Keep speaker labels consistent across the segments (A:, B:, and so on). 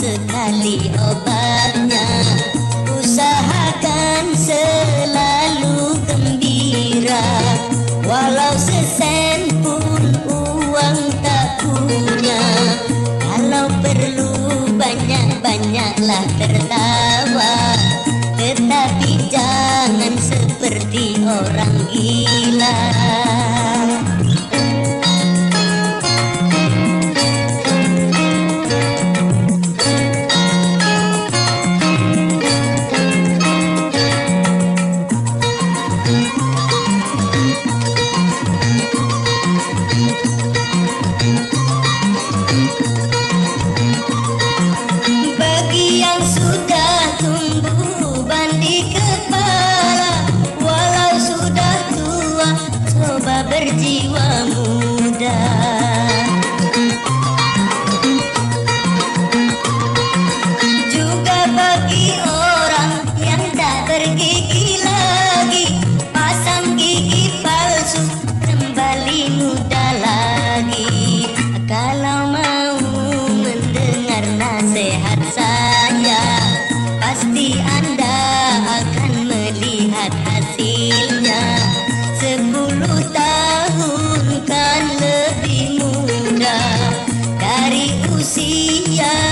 A: sekali obatnya Usahakan selalu gembira. Walau sesen pun uang tak punya. Kalau perlu banyak-banyaklah tertawa. Tetapi jangan seperti orang gila. Berjiwa muda. Juga bagi orang yang tak bergigi lagi Pasang gigi palsu kembali muda lagi. Kalau mau mendengar nasihat saya see ya.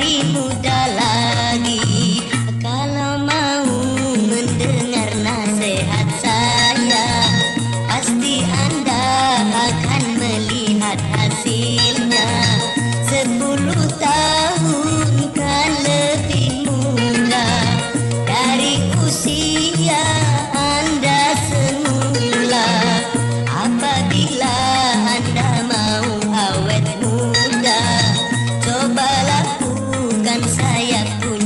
A: Kembali muda muda